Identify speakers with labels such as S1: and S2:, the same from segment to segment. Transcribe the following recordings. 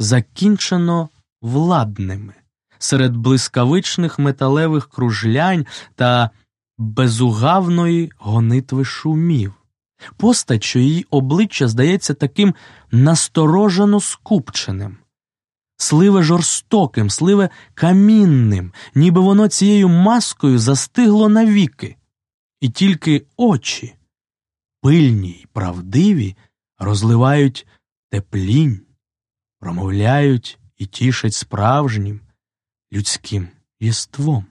S1: закінчено владними. Серед блискавичних металевих кружлянь та безугавної гонитви шумів. Постать, що її обличчя здається таким насторожено скупченим, сливе жорстоким, сливе камінним, ніби воно цією маскою застигло навіки, і тільки очі, пильні й правдиві, розливають теплінь, промовляють і тішать справжнім людським єством.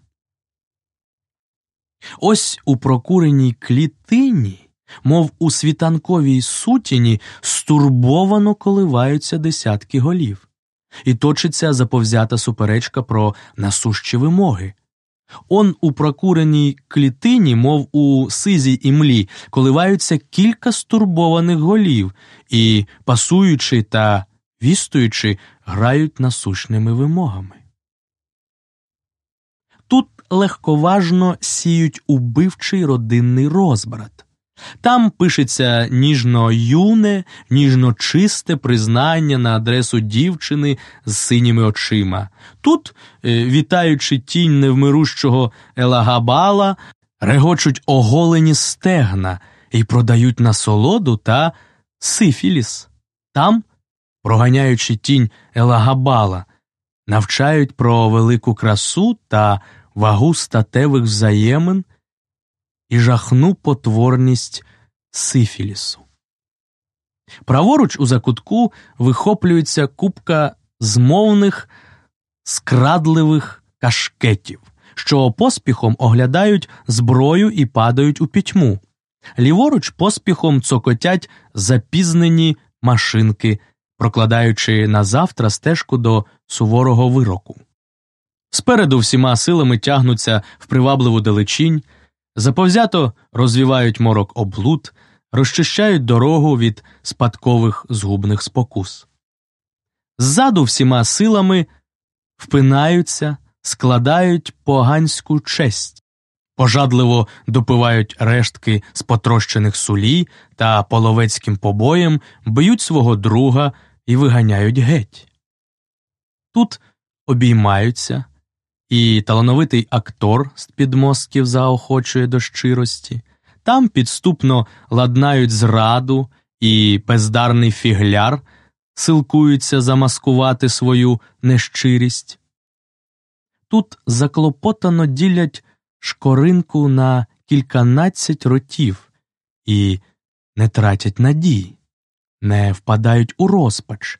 S1: Ось у прокуреній клітині, мов у світанковій сутіні, стурбовано коливаються десятки голів, і точиться заповзята суперечка про насущі вимоги. Он у прокуреній клітині, мов у сизій імлі, коливаються кілька стурбованих голів і, пасуючи та вістуючи, грають насущними вимогами. Тут легковажно сіють убивчий родинний розбрат. Там пишеться ніжно юне, ніжно чисте признання на адресу дівчини з синіми очима. Тут, е, вітаючи тінь невмирущого Елагабала, регочуть оголені стегна і продають насолоду та сифіліс. Там, проганяючи тінь Елагабала, навчають про велику красу та вагу статевих взаємин і жахну потворність сифілісу. Праворуч у закутку вихоплюється купка змовних скрадливих кашкетів, що поспіхом оглядають зброю і падають у пітьму. Ліворуч поспіхом цокотять запізнені машинки, прокладаючи на завтра стежку до суворого вироку. Спереду всіма силами тягнуться в привабливу далечінь, заповзято розвівають морок облуд, розчищають дорогу від спадкових згубних спокус. Ззаду всіма силами впинаються, складають поганську честь, пожадливо допивають рештки з потрощених сулі та половецьким побоєм б'ють свого друга і виганяють геть. Тут обіймаються, і талановитий актор з підмостків заохочує до щирості, там підступно ладнають зраду, і бездарний фігляр силкуються замаскувати свою нещирість. Тут заклопотано ділять шкоринку на кільканадцять ротів і не тратять надій, не впадають у розпач,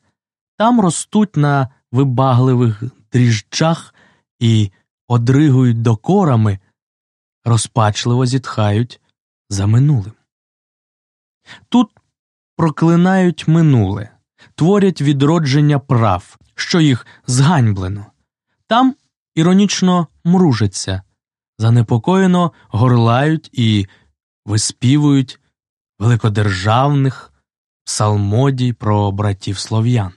S1: там ростуть на вибагливих дріжджах і одригують докорами, розпачливо зітхають за минулим. Тут проклинають минуле, творять відродження прав, що їх зганьблено, там іронічно мружаться, занепокоєно горлають і виспівують великодержавних псалмодій про братів слов'ян.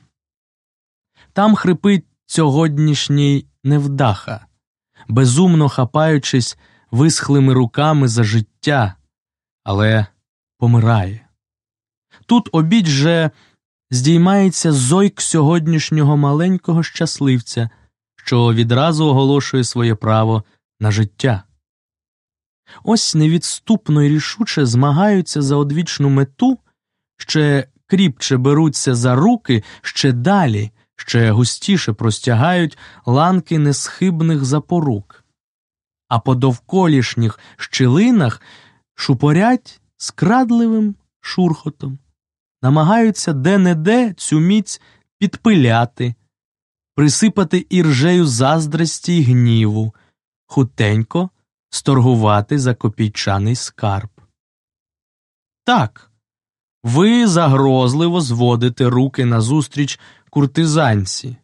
S1: Там хрипить сьогоднішній невдаха, безумно хапаючись висхлими руками за життя, але помирає. Тут обідь же здіймається зойк сьогоднішнього маленького щасливця, що відразу оголошує своє право на життя. Ось невідступно і рішуче змагаються за одвічну мету, ще кріпче беруться за руки ще далі, ще густіше простягають ланки несхибних запорук, а по довколішніх щілинах шупорять скрадливим шурхотом, намагаються де-не-де цю міць підпиляти, присипати іржею заздрості й гніву, хутенько сторгувати за копійчаний скарб. Так, ви загрозливо зводите руки назустріч куртизанці,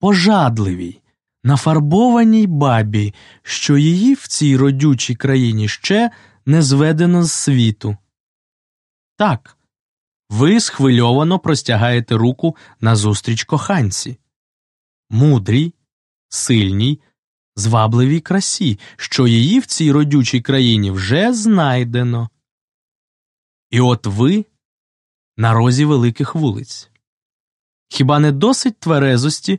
S1: пожадливій, нафарбованій бабі, що її в цій родючій країні ще не зведено з світу. Так, ви схвильовано простягаєте руку назустріч коханці, мудрій, сильній, звабливій красі, що її в цій родючій країні вже знайдено. І от ви на розі великих вулиць. Хіба не досить тверезості,